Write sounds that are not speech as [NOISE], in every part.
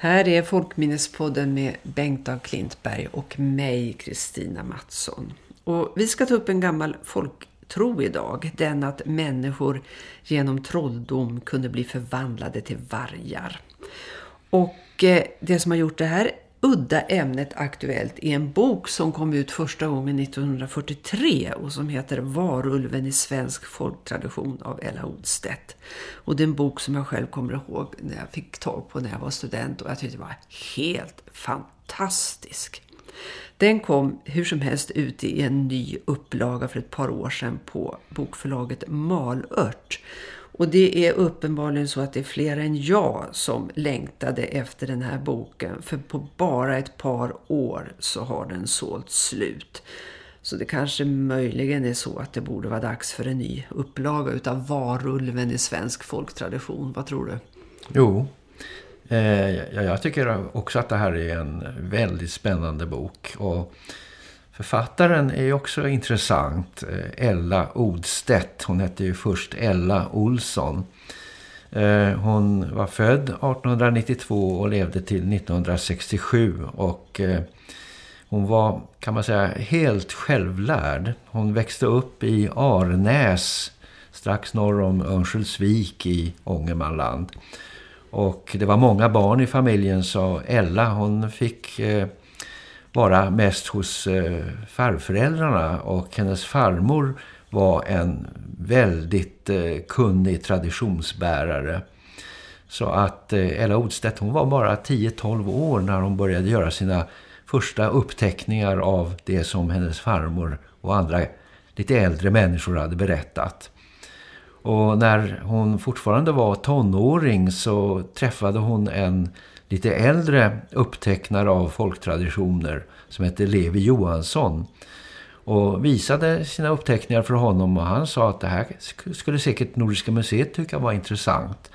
Här är Folkminnespodden med Bengt av Klintberg och mig, Kristina Mattsson. Och vi ska ta upp en gammal folktro idag. Den att människor genom trolldom kunde bli förvandlade till vargar. Och eh, det som har gjort det här udda ämnet aktuellt är en bok som kom ut första gången 1943 och som heter Varulven i svensk folktradition av Ella Odstedt. Och det är en bok som jag själv kommer ihåg när jag fick tag på när jag var student och jag tyckte det var helt fantastisk. Den kom hur som helst ut i en ny upplaga för ett par år sedan på bokförlaget Malört. Och det är uppenbarligen så att det är fler än jag som längtade efter den här boken. För på bara ett par år så har den sålt slut. Så det kanske möjligen är så att det borde vara dags för en ny upplaga utav Varulven i svensk folktradition. Vad tror du? Jo, eh, jag tycker också att det här är en väldigt spännande bok. Och Författaren är också intressant. Eh, Ella Odstedt. Hon hette ju först Ella Olsson. Eh, hon var född 1892 och levde till 1967 och eh, hon var kan man säga helt självlärd. Hon växte upp i Arnäs strax norr om Örnsköldsvik i Ångermanland. Och det var många barn i familjen så Ella hon fick vara mest hos eh, farföräldrarna och hennes farmor var en väldigt eh, kunnig traditionsbärare. Så att eh, Ella Odstedt hon var bara 10-12 år när hon började göra sina första uppteckningar av det som hennes farmor och andra lite äldre människor hade berättat. Och när hon fortfarande var tonåring så träffade hon en lite äldre upptecknare av folktraditioner som hette Levi Johansson och visade sina uppteckningar för honom och han sa att det här skulle säkert Nordiska museet tycka var intressant.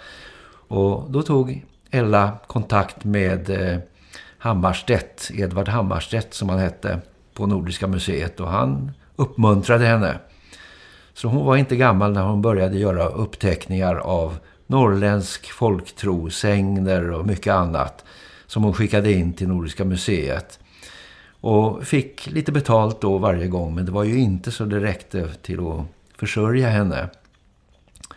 Och då tog Ella kontakt med eh, Hammarstedt, Edvard Hammarstedt som han hette på Nordiska museet och han uppmuntrade henne. Så hon var inte gammal när hon började göra uppteckningar av norrländsk folktro, sängner och mycket annat som hon skickade in till Nordiska museet. Och fick lite betalt då varje gång men det var ju inte så det räckte till att försörja henne.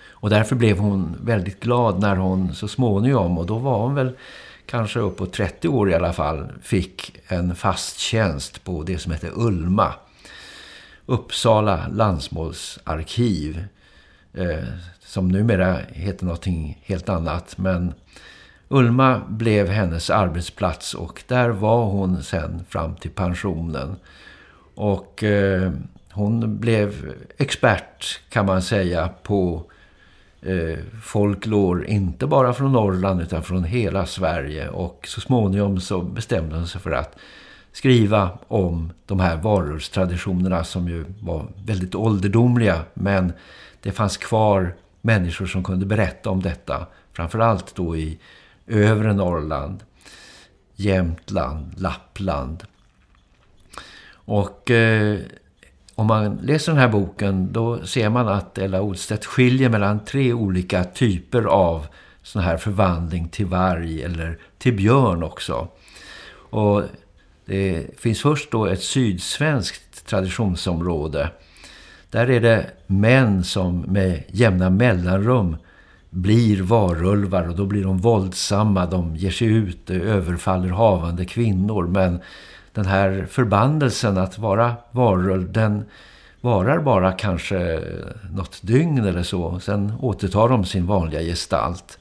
Och därför blev hon väldigt glad när hon så småningom, och då var hon väl kanske upp på 30 år i alla fall, fick en fast tjänst på det som heter Ulma. Uppsala landsmålsarkiv. Eh, som numera heter någonting helt annat. Men Ulma blev hennes arbetsplats och där var hon sen fram till pensionen. Och eh, hon blev expert kan man säga på eh, folklor, inte bara från Norrland utan från hela Sverige. Och så småningom så bestämde hon sig för att skriva om de här varulvstraditionerna som ju var väldigt ålderdomliga. Men det fanns kvar människor som kunde berätta om detta. Framförallt då i övre Norrland, Jämtland, Lappland. Och eh, om man läser den här boken då ser man att Ella Olstedt skiljer mellan tre olika typer av sån här förvandling till varg eller till björn också. Och det finns först då ett sydsvenskt traditionsområde. Där är det män som med jämna mellanrum blir varulvar och då blir de våldsamma. De ger sig ut, överfaller havande kvinnor. Men den här förbannelsen att vara varulv, den varar bara kanske något dygn eller så. Sen återtar de sin vanliga gestalt.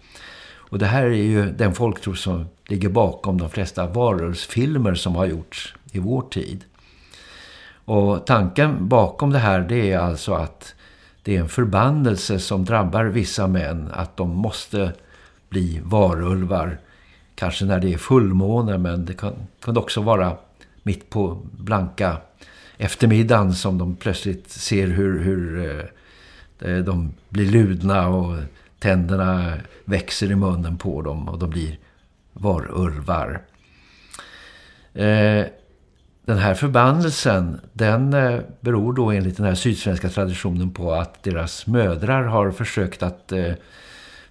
Och det här är ju den folktro som ligger bakom de flesta varulvsfilmer som har gjorts i vår tid. Och tanken bakom det här det är alltså att det är en förbannelse som drabbar vissa män att de måste bli varulvar. Kanske när det är fullmåne men det kan, kan också vara mitt på blanka eftermiddagen som de plötsligt ser hur, hur eh, de blir ludna och tänderna växer i munnen på dem och de blir varulvar. Eh, den här förbannelsen den eh, beror då enligt den här sydsvenska traditionen på att deras mödrar har försökt att eh,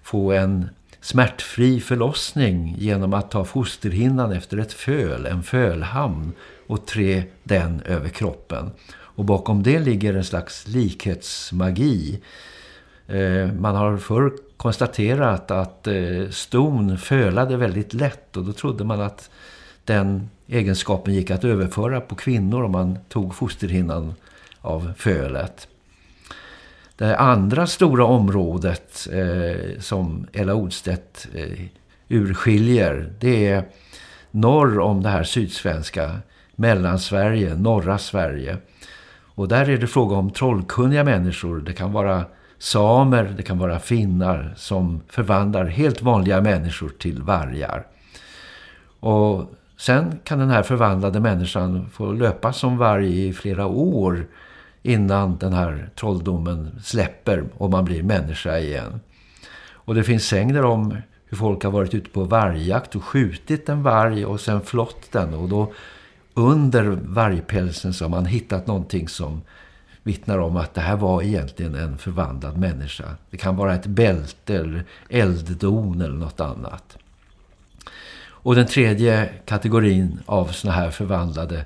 få en smärtfri förlossning genom att ta fosterhinnan efter ett föl, en fölhamn och trä den över kroppen. Och bakom det ligger en slags likhetsmagi. Eh, man har förr konstaterat att eh, ston fölade väldigt lätt och då trodde man att den egenskapen gick att överföra på kvinnor om man tog fosterhinnan av fölet. Det andra stora området eh, som Ella Odstedt eh, urskiljer det är norr om det här sydsvenska, mellansverige, norra Sverige. Och där är det fråga om trollkunniga människor. Det kan vara samer, det kan vara finnar som förvandlar helt vanliga människor till vargar. Och sen kan den här förvandlade människan få löpa som varg i flera år innan den här trolldomen släpper och man blir människa igen. Och det finns sägner om hur folk har varit ute på vargjakt och skjutit en varg och sen flott den och då under vargpälsen så har man hittat någonting som vittnar om att det här var egentligen en förvandlad människa. Det kan vara ett bälte eller elddon eller något annat. Och den tredje kategorin av såna här förvandlade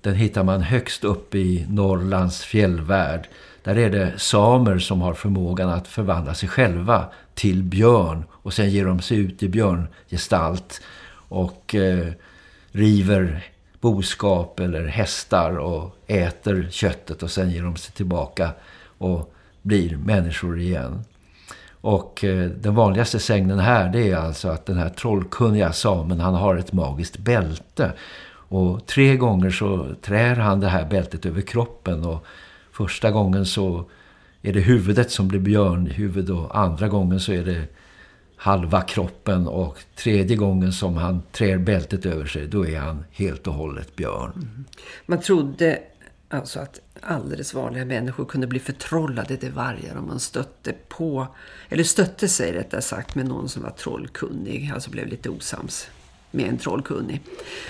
den hittar man högst upp i Norrlands fjällvärld. Där är det samer som har förmågan att förvandla sig själva till björn och sen ger de sig ut i björngestalt och eh, river boskap eller hästar och äter köttet och sen ger de sig tillbaka och blir människor igen. Och eh, den vanligaste sägnen här det är alltså att den här trollkunniga samen han har ett magiskt bälte. Och tre gånger så trär han det här bältet över kroppen och första gången så är det huvudet som blir björnhuvud och andra gången så är det halva kroppen och tredje gången som han trär bältet över sig då är han helt och hållet björn. Mm. Man trodde alltså att alldeles vanliga människor kunde bli förtrollade till vargar om man stötte på, eller stötte sig rättare sagt med någon som var trollkunnig, alltså blev lite osams med en trollkunnig.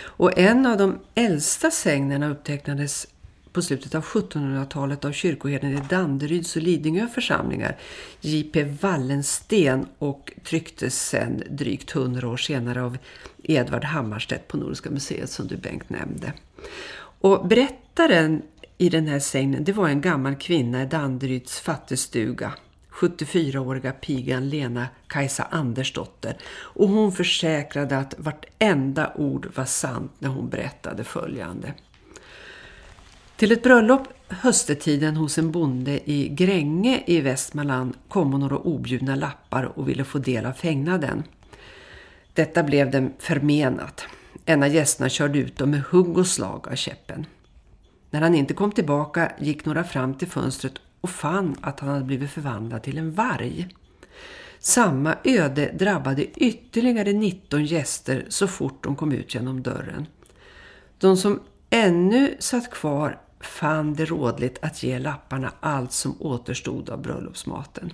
Och en av de äldsta sägnerna upptecknades på slutet av 1700-talet av kyrkoherden i Danderyds och Lidingö församlingar, J.P. Wallensten och trycktes sen drygt hundra år senare av Edvard Hammarstedt på Nordiska museet som du Bengt nämnde. Och berättaren i den här sägnen det var en gammal kvinna i Danderyds fattigstuga 74-åriga pigan Lena Kajsa Andersdotter och hon försäkrade att vartenda ord var sant när hon berättade följande. Till ett bröllop höstetiden hos en bonde i Gränge i Västmanland kom några objudna lappar och ville få del av fängnaden. Detta blev dem förmenat. En av gästerna körde ut dem med hugg och slag av käppen. När han inte kom tillbaka gick några fram till fönstret och fann att han hade blivit förvandlad till en varg. Samma öde drabbade ytterligare 19 gäster så fort de kom ut genom dörren. De som ännu satt kvar fann det rådligt att ge lapparna allt som återstod av bröllopsmaten.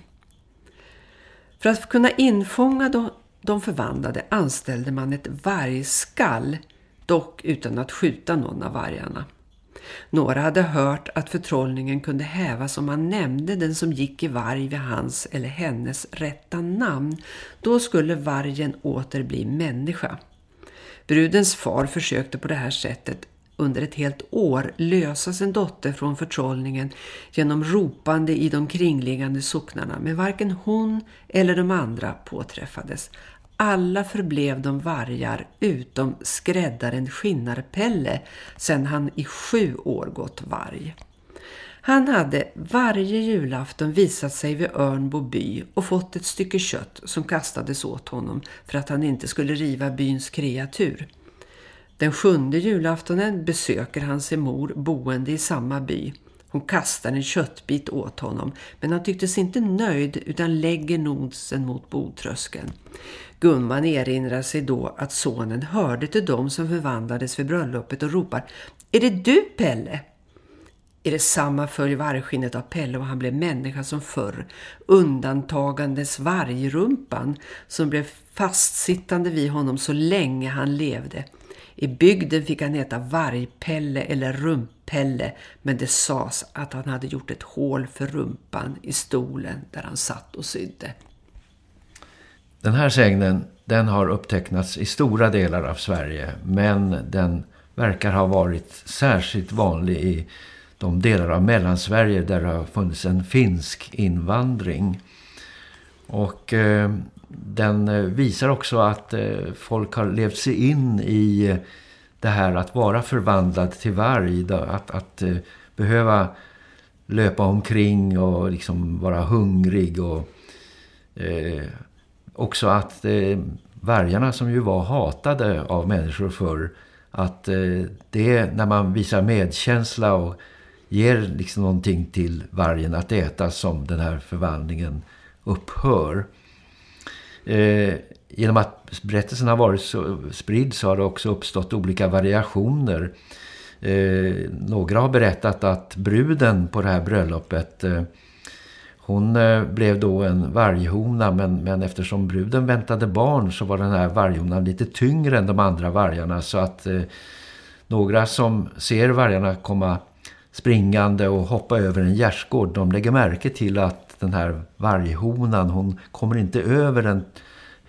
För att kunna infånga de förvandlade anställde man ett vargskall, dock utan att skjuta någon av vargarna. Några hade hört att förtrollningen kunde hävas om man nämnde den som gick i varg vid hans eller hennes rätta namn. Då skulle vargen åter bli människa. Brudens far försökte på det här sättet under ett helt år lösa sin dotter från förtrollningen genom ropande i de kringliggande socknarna men varken hon eller de andra påträffades. Alla förblev de vargar utom skräddaren Skinnarpelle sedan han i sju år gått varg. Han hade varje julafton visat sig vid Örnbo by och fått ett stycke kött som kastades åt honom för att han inte skulle riva byns kreatur. Den sjunde julaftonen besöker han sin mor boende i samma by. Hon kastar en köttbit åt honom men han tycktes inte nöjd utan lägger nosen mot bodtröskeln. Gumman erinrar sig då att sonen hörde till dem som förvandlades vid bröllopet och ropar Är det du Pelle? I detsamma följer vargskinnet av Pelle och han blev människa som förr, undantagandes vargrumpan som blev fastsittande vid honom så länge han levde. I bygden fick han heta vargpelle eller Rumpelle men det sades att han hade gjort ett hål för rumpan i stolen där han satt och sydde. Den här sägnen den har upptecknats i stora delar av Sverige men den verkar ha varit särskilt vanlig i de delar av Mellansverige där det har funnits en finsk invandring. Och eh, den eh, visar också att eh, folk har levt sig in i eh, det här att vara förvandlad till varg. Att, att behöva löpa omkring och liksom vara hungrig och eh, också att eh, vargarna som ju var hatade av människor för att eh, det när man visar medkänsla och ger liksom någonting till vargen att äta som den här förvandlingen upphör. Eh, genom att berättelsen har varit så spridd så har det också uppstått olika variationer. Eh, några har berättat att bruden på det här bröllopet eh, hon eh, blev då en varghona men, men eftersom bruden väntade barn så var den här varghonan lite tyngre än de andra vargarna så att eh, några som ser vargarna komma springande och hoppa över en gärdsgård de lägger märke till att den här varghonan hon kommer inte över den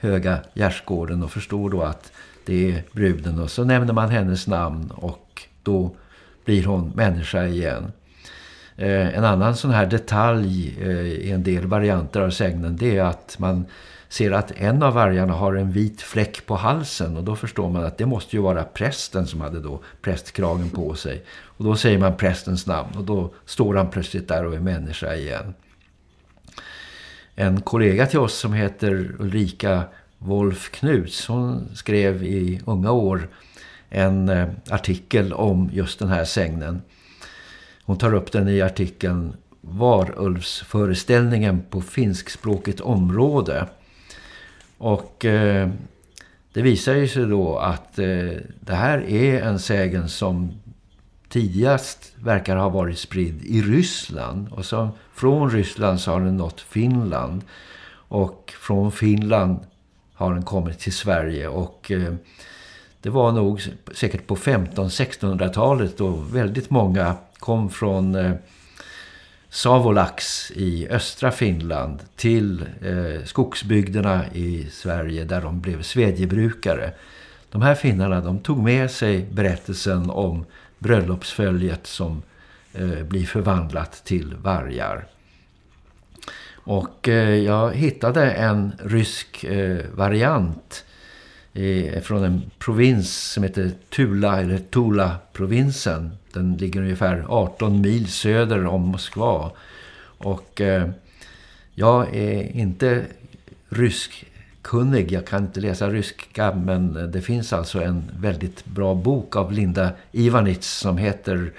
höga gärdsgården och förstår då att det är bruden och så nämner man hennes namn och då blir hon människa igen. Eh, en annan sån här detalj eh, i en del varianter av sägnen det är att man ser att en av vargarna har en vit fläck på halsen och då förstår man att det måste ju vara prästen som hade då prästkragen på sig. Och då säger man prästens namn och då står han plötsligt där och är människa igen. En kollega till oss som heter Ulrika Wolf Knuts, hon skrev i unga år en eh, artikel om just den här sägnen. Hon tar upp den i artikeln Varulvsföreställningen på finskspråkigt område. Och eh, det visar ju sig då att eh, det här är en sägen som tidigast verkar ha varit spridd i Ryssland. Och så från Ryssland så har den nått Finland. Och från Finland har den kommit till Sverige och... Eh, det var nog säkert på 1500-1600-talet då väldigt många kom från eh, Savolax i östra Finland till eh, skogsbygderna i Sverige där de blev svedjebrukare. De här finnarna de tog med sig berättelsen om bröllopsföljet som eh, blir förvandlat till vargar. Och eh, jag hittade en rysk eh, variant eh, från en provins som heter Tula eller Tula-provinsen. Den ligger ungefär 18 mil söder om Moskva. Och eh, jag är inte rysk ryskkunnig, jag kan inte läsa ryska men det finns alltså en väldigt bra bok av Linda Ivanits som heter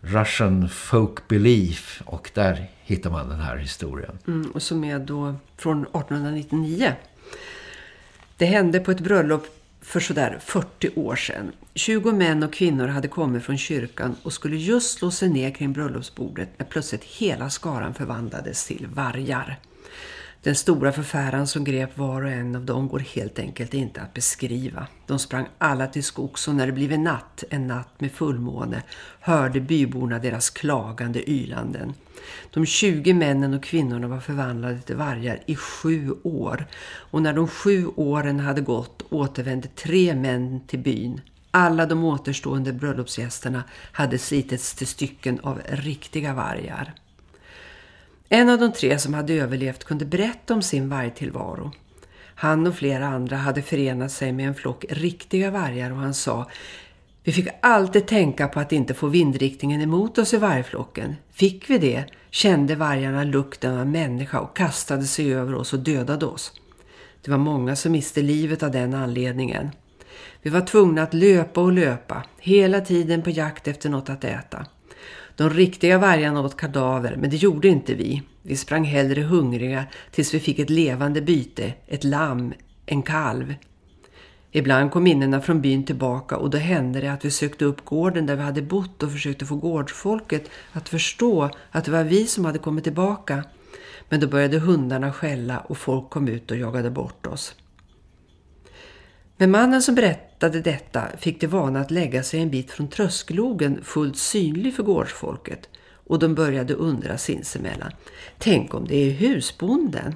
Russian Folk Belief och där hittar man den här historien. Mm, och som är då från 1899. Det hände på ett bröllop för sådär 40 år sedan. 20 män och kvinnor hade kommit från kyrkan och skulle just slå sig ner kring bröllopsbordet när plötsligt hela skaran förvandlades till vargar. Den stora förfäran som grep var och en av dem går helt enkelt inte att beskriva. De sprang alla till skogs och när det blev natt, en natt med fullmåne, hörde byborna deras klagande ylanden. De 20 männen och kvinnorna var förvandlade till vargar i sju år. Och när de sju åren hade gått återvände tre män till byn. Alla de återstående bröllopsgästerna hade slitits till stycken av riktiga vargar. En av de tre som hade överlevt kunde berätta om sin vargtillvaro. Han och flera andra hade förenat sig med en flock riktiga vargar och han sa Vi fick alltid tänka på att inte få vindriktningen emot oss i vargflocken. Fick vi det kände vargarna lukten av människa och kastade sig över oss och dödade oss. Det var många som miste livet av den anledningen. Vi var tvungna att löpa och löpa, hela tiden på jakt efter något att äta. De riktiga vargarna åt kadaver, men det gjorde inte vi. Vi sprang hellre hungriga tills vi fick ett levande byte, ett lamm, en kalv. Ibland kom minnena från byn tillbaka och då hände det att vi sökte upp gården där vi hade bott och försökte få gårdsfolket att förstå att det var vi som hade kommit tillbaka. Men då började hundarna skälla och folk kom ut och jagade bort oss. Men mannen som berättade detta fick det vana att lägga sig en bit från tröskelogen fullt synlig för gårdsfolket och de började undra sinsemellan. Tänk om det är husbonden?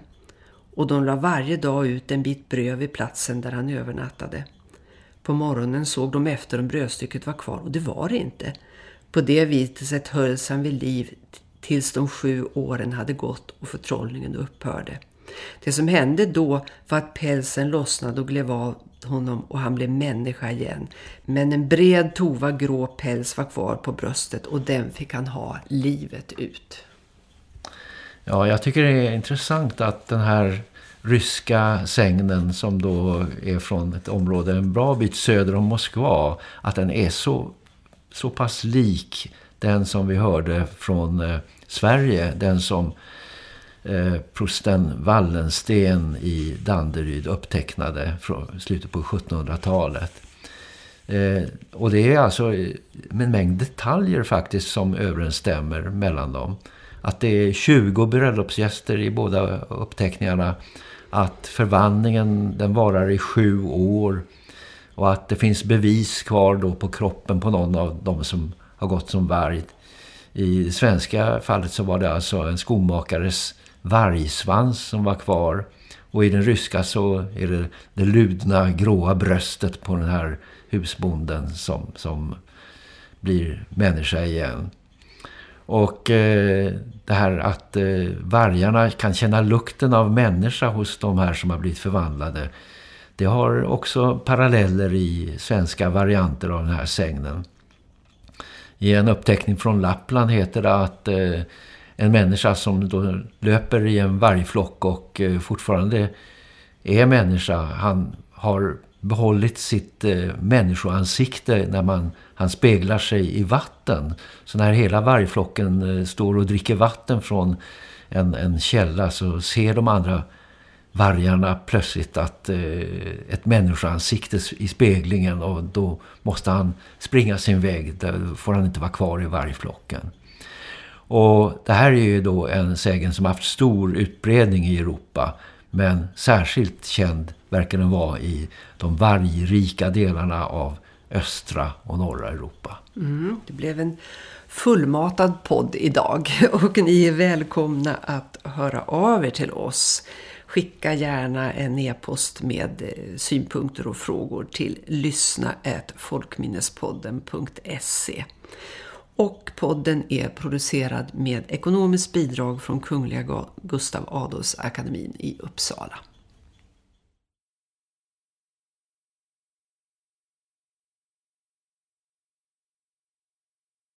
och de la varje dag ut en bit bröd vid platsen där han övernattade. På morgonen såg de efter om brödstycket var kvar och det var det inte. På det viset hölls han vid liv tills de sju åren hade gått och förtrollningen upphörde. Det som hände då var att pälsen lossnade och glev av honom och han blev människa igen. Men en bred tova grå päls var kvar på bröstet och den fick han ha livet ut. Ja, jag tycker det är intressant att den här ryska sängnen som då är från ett område en bra bit söder om Moskva, att den är så, så pass lik den som vi hörde från eh, Sverige, den som eh, prosten Wallensten i Danderyd upptecknade från slutet på 1700-talet. Eh, och det är alltså eh, en mängd detaljer faktiskt som överensstämmer mellan dem. Att det är 20 bröllopsgäster i båda uppteckningarna. Att förvandlingen den varar i sju år. Och att det finns bevis kvar då på kroppen på någon av dem som har gått som varg. I det svenska fallet så var det alltså en skomakares vargsvans som var kvar. Och i den ryska så är det det ludna gråa bröstet på den här husbonden som, som blir människa igen. Och eh, det här att eh, vargarna kan känna lukten av människa hos de här som har blivit förvandlade. Det har också paralleller i svenska varianter av den här sägnen. I en uppteckning från Lappland heter det att eh, en människa som då löper i en vargflock och eh, fortfarande är människa, han har behållit sitt eh, människoansikte när man, han speglar sig i vatten. Så när hela vargflocken eh, står och dricker vatten från en, en källa så ser de andra vargarna plötsligt att eh, ett människoansikte i speglingen och då måste han springa sin väg. Där får han inte vara kvar i vargflocken. Och det här är ju då en sägen som haft stor utbredning i Europa men särskilt känd verkar den vara i de vargrika delarna av östra och norra Europa. Mm, det blev en fullmatad podd idag [LAUGHS] och ni är välkomna att höra av er till oss. Skicka gärna en e-post med eh, synpunkter och frågor till lyssna.folkminnespodden.se. Och podden är producerad med ekonomiskt bidrag från Kungliga Gustav Adolfs akademin i Uppsala.